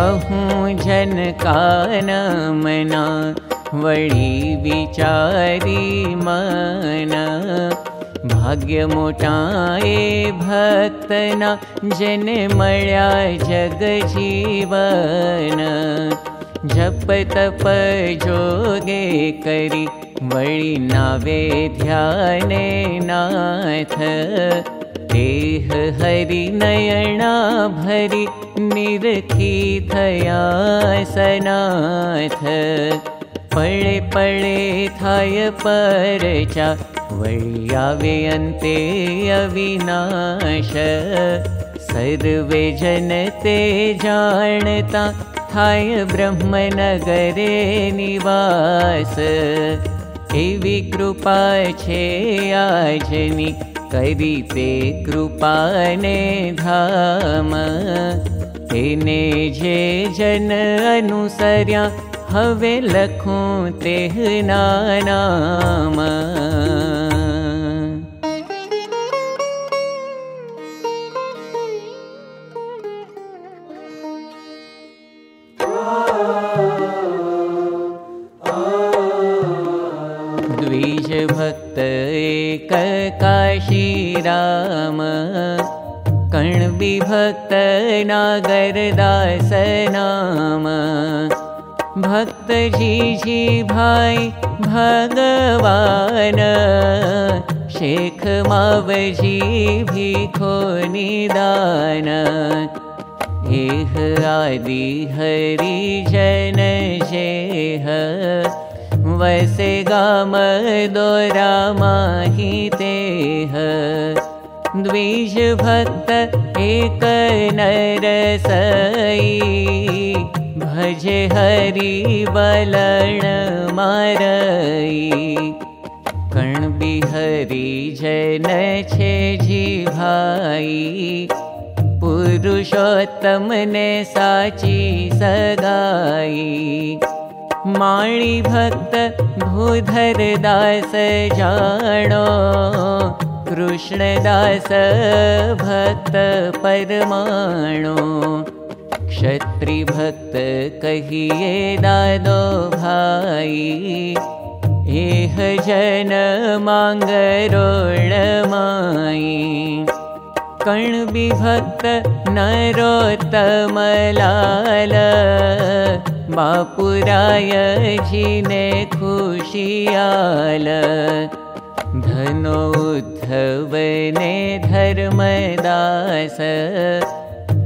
कहूँ जन कान मना वळी विचारी मन। भाग्य मोटाए भक्तना जन जग जीवन। जप तप जोगे करी वळी नावे ध्याने नाथ देह हरि नयना भरी निरखी थया सनाथ पळे पळे थाय परचा वळी आवे अन्ते अविनाश। सर्वे जनते जानता थाय ब्रह्मनगरे निवास। एवी कृपा छे आजनी करी ते कृपाने धाम। तेने जे जन अनुसर्या हवे लखूं तेह नाम राम विभक्त नागरदास नाम। भक्त जी जी भाई भगवान। शेख मावजी भीखो निदान। एह आदि हरि जन जेह वसे गाम दोरा माही तेह द्विज भक्त एक नर सई भजे हरि बलण मारई। कण बिहरी जन छे जी भाई पुरुषोत्तम ने साची सगाई माणी भक्त भूधर दास जानो कृष्णदास भक्त परमाणो। क्षत्रि भक्त कहिए दादो भाई एह जन मांगरोण माई। कण विभक्त बापुराय जिने खुशियाल। धनोद्धवने धर्मदास।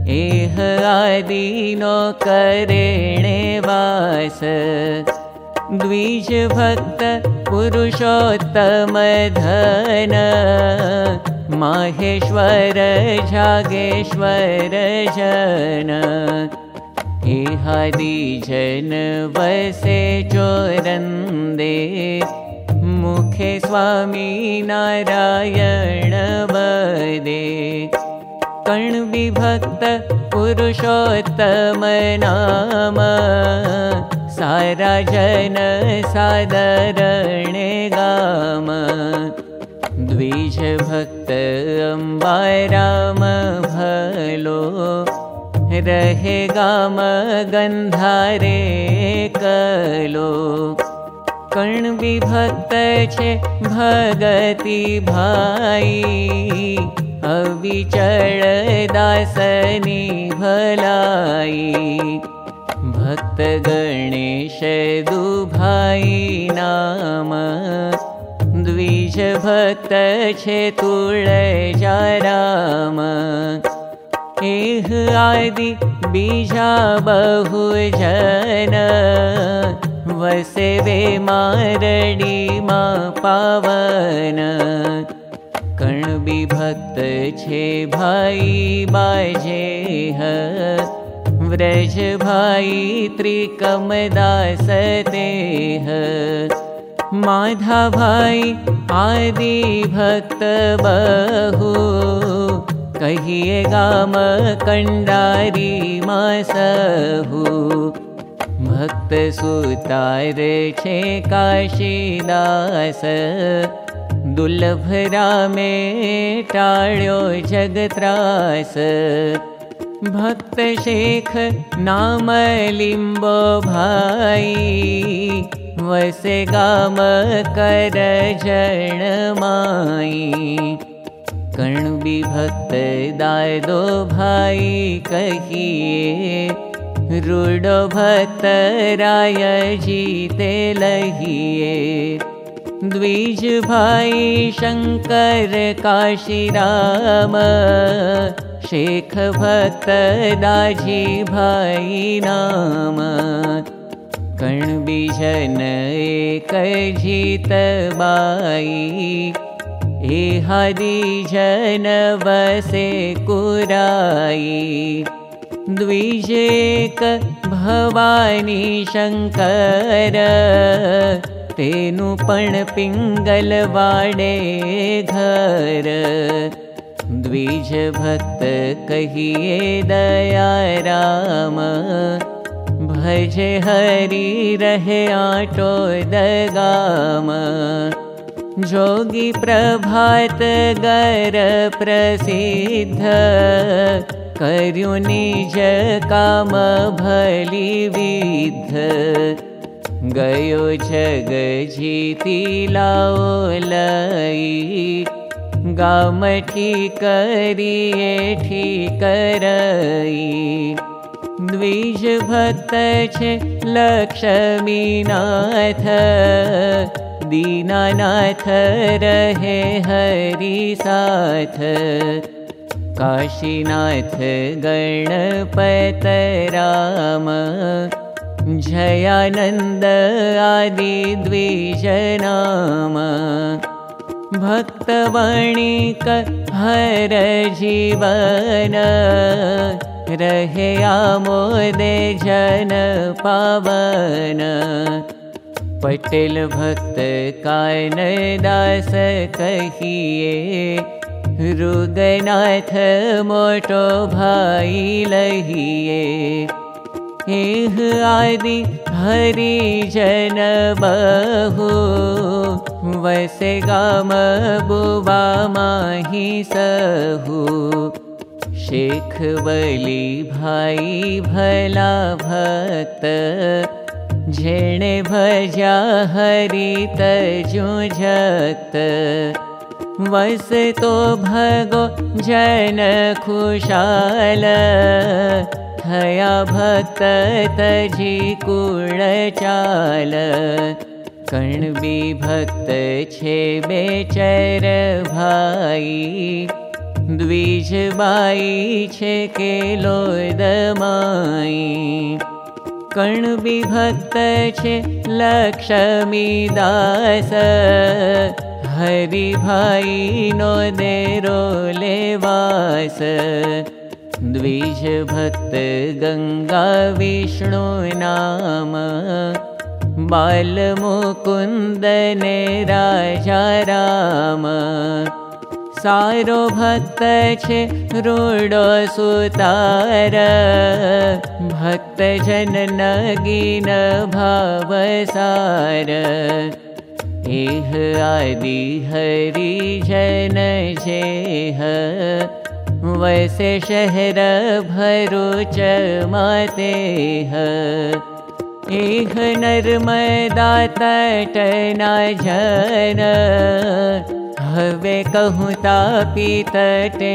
एह आदिनो करेणे वास। द्विज भक्त पुरुषोत्तम धन माहेश्वर जागेश्वर जन एहादि जन वसे चोरन्दे। मुखे स्वामी नारायण वदे। कण विभक्त पुरुषोत्तम नाम सारा जन गाम। द्विज भक्त अम्बाराम भलो गाम गन्धारे कलो। कण विभक्त छे भगति भाई। अविचल दासनी भलाई। भक्त गणेश दुभाई नाम। द्विज भक्त छे जाराम एह आदि बीजा बहु जन वसे वे मारडी मा पावन। कण विभक्त छे भाई बाजे ह व्रज भाई त्रिकम दास देह माधा भाई आदि भक्त बहु कहिए गाम कंडारी मासहु। भक्त सुतार छे काशीदास। दुर्लभ रामे टाळ्यो जगत्रास। भक्त शेख नाम लिम्बो भाई। वसे गाम कर माई कर्ण भी भक्त दादो भाई कहिए रूडो भक्त राय जीते लहिए। द्विज भाई शंकर काशी राम शेख भक्त दाजी भाई नाम। कर्ण बीजन एक जीत बाई हरि जन वसे कुराई द्विजेक भवानी शंकर तेनु पण पिंगल वाडे घर द्विज भक्त कहिए दया राम भजे हरि रहे आटो दगाम जोगी प्रभात गर प्रसिद्ध। निज काम भली विध गयो जग जीती लई। गामठी करिए करई। द्विज भक्त छे लक्ष्मीनाथ दीनानाथ रहे हरि साथ। काशीनाथ गणपत राम। जयानन्द आदि द्विजनाम भक्तवाणिक हर जीवन। रहे आमोदे जन पावन पटेल भक्त कायन दास कहिए रुगनाथ मोटो भाई लहिए एह आदि हरि जन बहु। वसे सहु। शेख बलि भाई भला भक्त झेणे भजा हरि तजु जक्त वस तो भगो जन खुशाल। थया भक्त तजी कुळ चाल। कण्बी भक्त छे बेचर भाई। द्विज बाई छे केलो दमाई कण्बी भक्त छे लक्ष्मी दास हरि भाई नो देरो लेवास। द्विज भक्त गङ्गा विष्णु नाम। बालमुकुन्दने राजा राम सारो भक्त सुतार। भक्त जन नगीन भावसार एह आदि हरि जन जेह। वैसे शहर भरुच माते एह नर्मदा तटना जन हवे कहूँ तापी तटे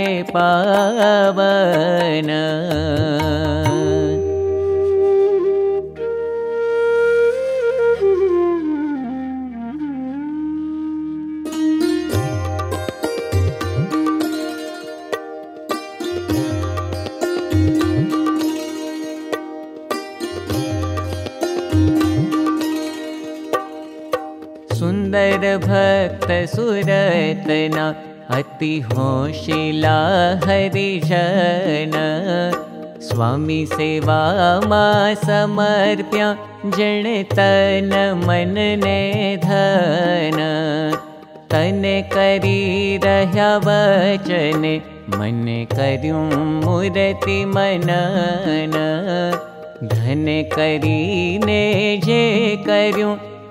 पावन भक्त सुरतना अति होशिला हरिजन स्वामी सेवा मा समर्प्या जण तन मन ने धन। तने करी रह्या वचने मन कर्यूं मूर्ति मनन। धन करीने जे कर्यूं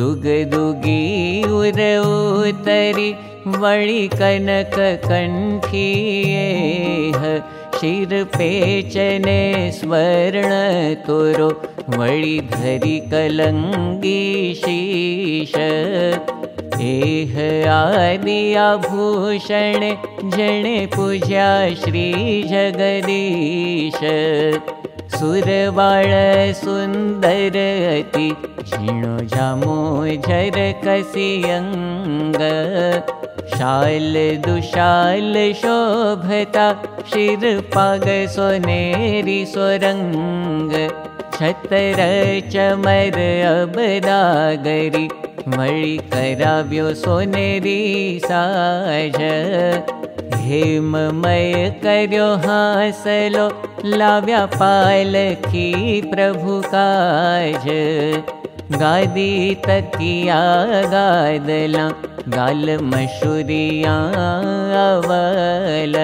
दुग्ग दुगी उरौ तरि वळि कनक कण्ठिये शिर पेचने स्मरणि धरि कलङ्गीशिश एह आदिभूषण जन पूज्या श्री जगदी सुरवाळ सुरति षिणो जर शाल दुशाल शोभताक्षिर पाग सोनेरि स्वरङ्गतर च मर अब नागरि मळि कराव्यो सोनेरी साज हेममय कर्यो हासलो लाव्या पालखी प्रभु काज गादी तकिया गादला गाल मशुरिया अवल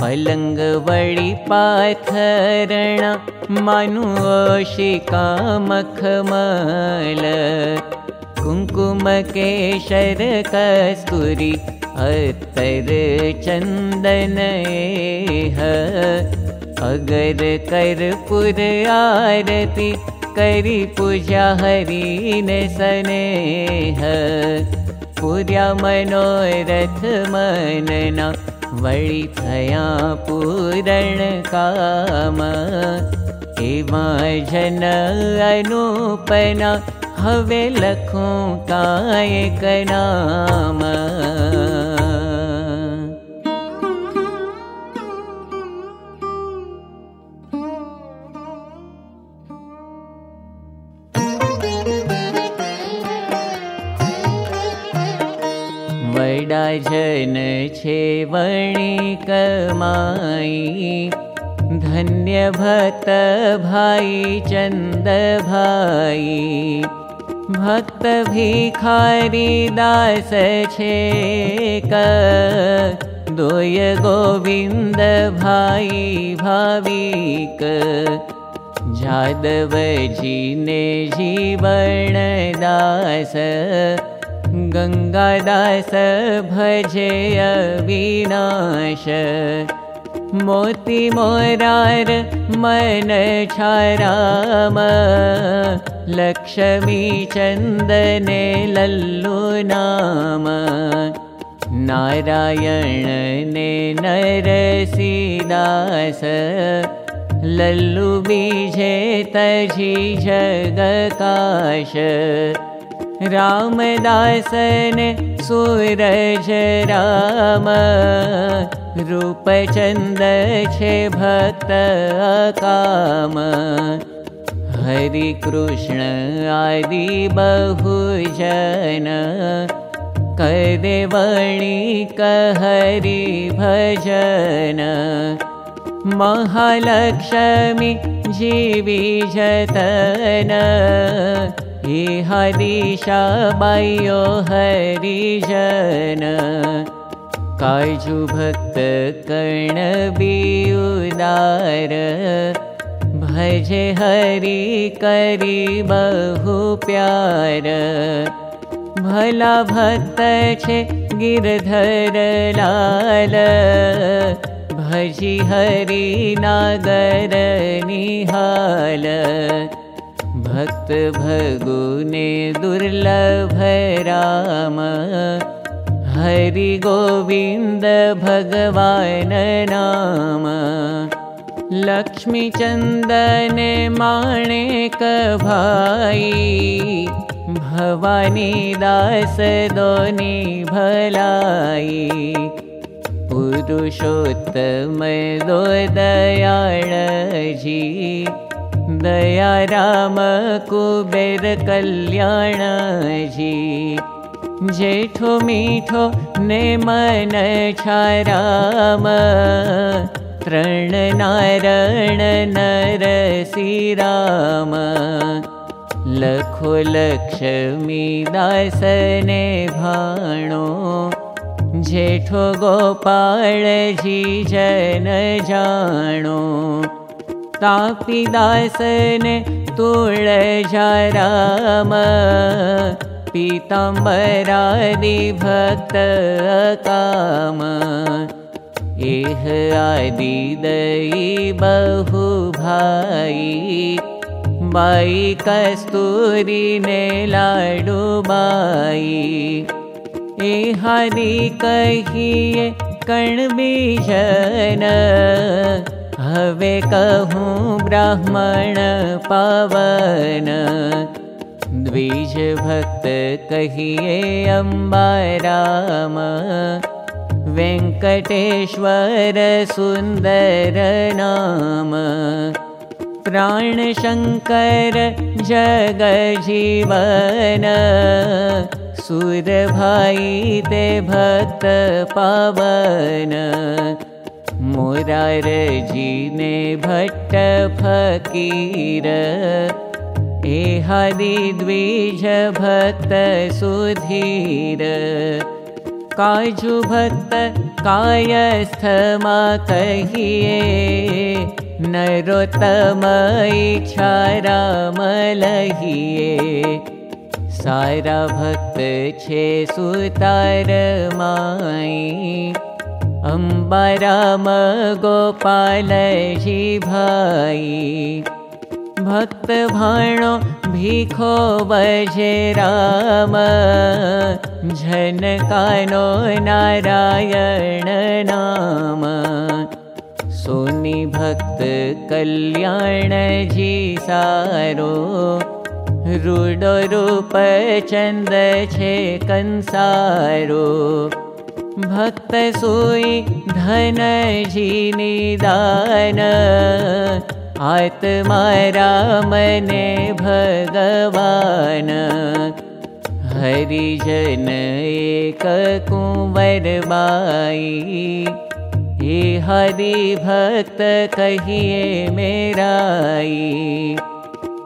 पलंग वळी पाथरणा मानु शिका मखमल कुङ्कुम केशर कस्तुरी अतर चन्दन अगर कर पुर आरती करी पूजा हरिन सनेह। पूर्या मनोरथ मनना वळि थया पूरण अनुपना हवे लखूं कायक नाम वडा जन छे वणि कमाई धन्य भक्त भाई चंद भाई। भक्त भिखारी दास छे क। दोय गोविंद भाई भाविक। जादव जी ने जीवन दास गङ्गादास भजे अविनाश मोती मोरार मन छाराम। लक्ष्मी चन्दने लल्लु नाम। नारायण ने नरसीदास लल्लु बीजे तजी जगकाश रामदासन सूरज राम रूपचन्द छे भक्त काम हरि कृष्ण आदि बहुजन कदेवणि कहरि भजन महालक्ष्मी जीवी जतन हरिषा बायो हरिजन। काजु भक्त कर्ण उदार भजे हरि करी बहु प्यार। भला भक्त छे गिरधर लाल। भजी हरि नागर निहाल भक्त भगुने दुर्लभ राम। हरि गोविन्द भगवान नाम। लक्ष्मी चन्दने माणेक भाई। भवानी दास दोनी भलाई। पुरुषोत्तम दो दयाळ जी दया राम कुबेर कल्याण जी। जेठो मीठो ने मन छाराम नारायण नर श्रीराम लखो लक्ष्मी दासने भाणो। जेठो गोपाल जी जन जाणो तापी दासने तुळ राम पीताम्बरादि भक्त काम। एह आदि दई बहु भाई बाई कस्तूरी ने लाडू बाई। ए हरि कहिए कण बीजन हवे कहूँ ब्राह्मण पावन। द्विज भक्त कहिए अम्बाराम। वेङ्कटेश्वर सुन्दर नाम। प्राणशङ्कर जगजीवन सुरभाई ते भक्त पावन मुरारजीने भट्ट फकीर एहादि द्विज भक्त सुधीर। काजु भक्त कायस्थ मा कहिए नरोत्तम इच्छा राम लहिए। सारा भक्त छे सुतार माई अम्बा राम गोपाल जी भक्त भाणो भीखो बजे राम। कानो नारायण नाम। सोनी भक्त कल्याण जी सारो। रूप चंद छे कंसारो भक्त सोई धन जी निदान आत्मारामने भगवान। हरिजन एक कुंवरबाई हे हरि भक्त कहिए मेराई।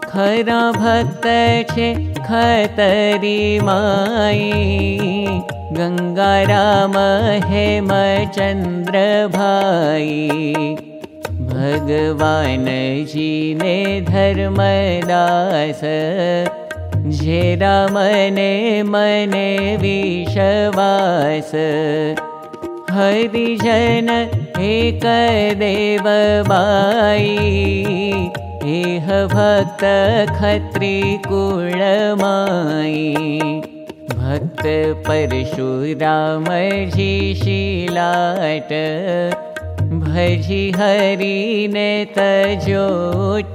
खरा भक्त छे खतरी माई गंगा राम हेम चंद्र भाई भगवान जी ने धर्मदास झेरा मने मने विश्वास हरिजन एक देव बाई एह भक्त खत्री कुळमाई भक्त परशुराम जी शीलाट भजि हरि ने तजो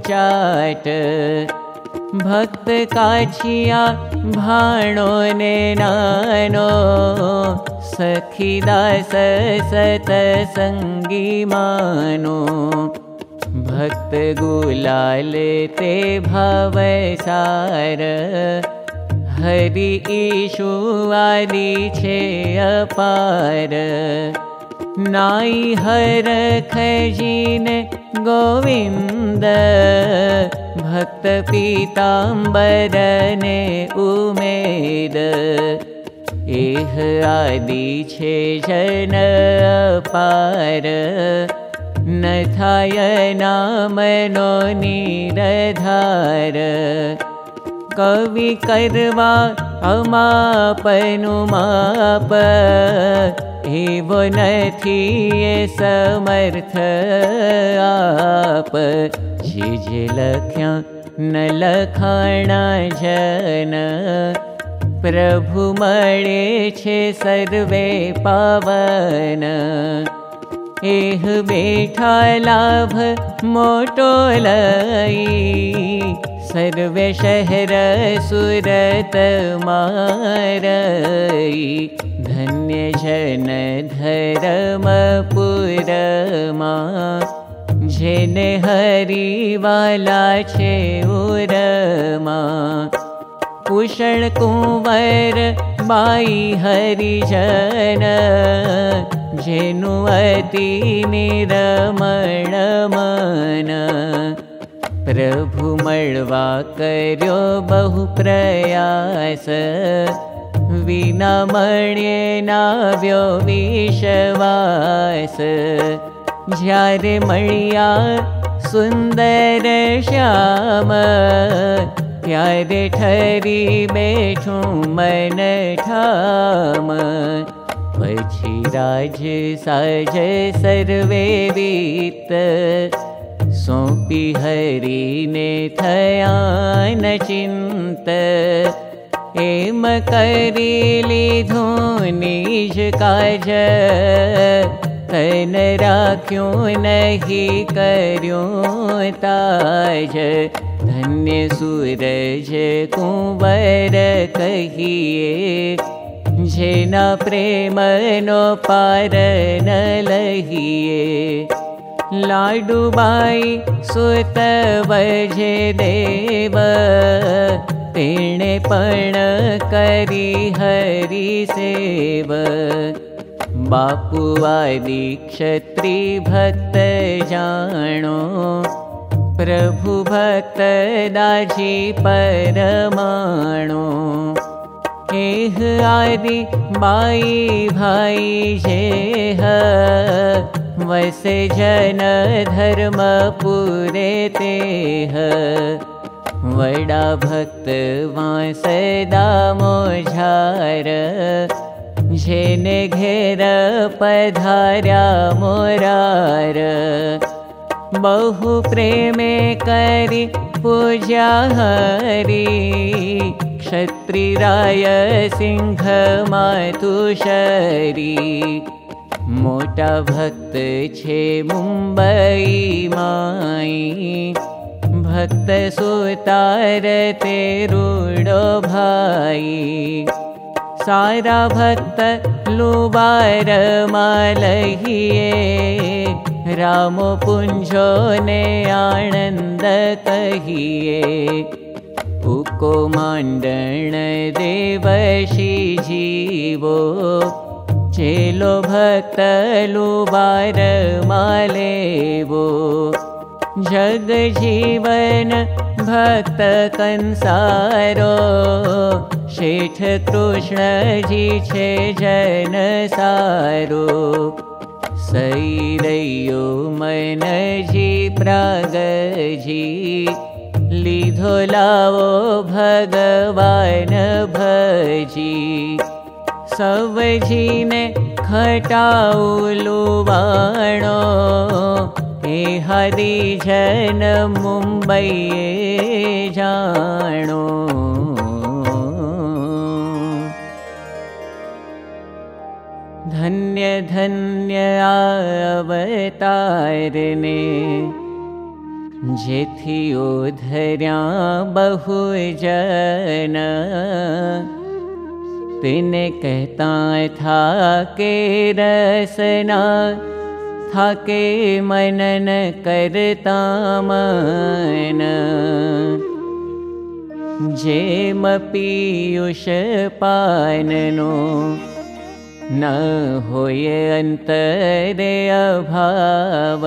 चाट। भक्त काछिया भाणो ने नानो। सखी दास सत संगी मानो। भक्त गुलाल ते भव सार हरि ईशु छे अपार। खजीन गोविंद भक्त पीताम्बर उमेद। एह आदि छे जन पार न थाय नामनो नीरधार कवि करवा अमापनु माप एवो नथी समर्थ न लखाणा जन। प्रभु मळे छे सर्वे पावन एह बेठा लाभ मोटो लई। सर्वे शहर सुरत मारई। धन्य जन धर्मपुरमा जेने हरिवाला छे उरमा। कुशल कुंवर बाई हरिजन जेनु अति निरमण मन। प्रभु कर्यो बहु प्रयास विना मण्ये नाव्यो विश्वास ज्यारे मळिया सुन्दर श्याम त्यारे ठरी बेठू मन ठाम पछी राज साज सर्वे न चिंत एम करी लीधो निज काज तन राख्यो नहीं ताज। धन्य सूरज कुंवर कहिए जेना प्रेम नो पार न लहिए। लाडूबाई सुत वजे देव पण करी हरि सेव बापू आदि क्षत्री भक्त जाणो प्रभु भक्त दाजी परमाणो। एह आदि भाई जेह वसे जन धर्म पूरे तेह। वडा भक्त वासदा मोझार जेने घेर पधार्या मोरार। बहु प्रेमे करी पूजा हरी। क्षत्रिराय सिंह मातुशरी मोटा भक्त छे मुंबई माई। भक्त सुतार ते रूडो भाई सारा भक्त लुबार मालहिए रामो पुंजो ने आनंद कहिए उको मांडण देवशी जीवो। चेलो भक्त लुबार मालेवो जग जीवन भक्त कंसारो शेठ कृष्ण जी छे जन सारो। सैरयो मन जी प्राग जी। लीधो लावो भगवान भजी। सब जी ने खटाउलु बाणो हरि जन मुंबई जानो धन्य धन्य अवतारने जेथी ओधर्या बहु जन तिने कहता था के रसना मनन करता मन जेम पीयुष पाननो न होय अंतरे अभाव।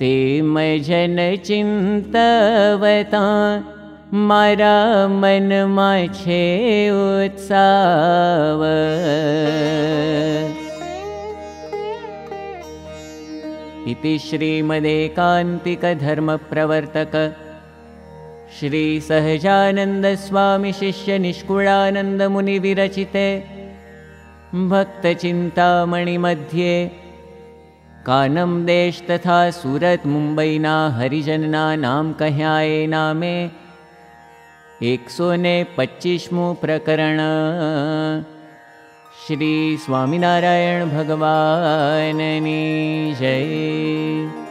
ते मजन चिंतवता मारा मन छे उत्साव इति श्रीमदेकान्तिकधर्मप्रवर्तक। श्रीसहजानन्दस्वामिशिष्यनिष्कुळानन्दमुनिविरचिते भक्तचिन्तामणिमध्ये कानं देश तथा सूरत मुम्बैना हरिजनना नाम कह्याये नामे। एकसो ने पच्चीसमु प्रकरण श्री स्वामिनारायण भगवाननी जय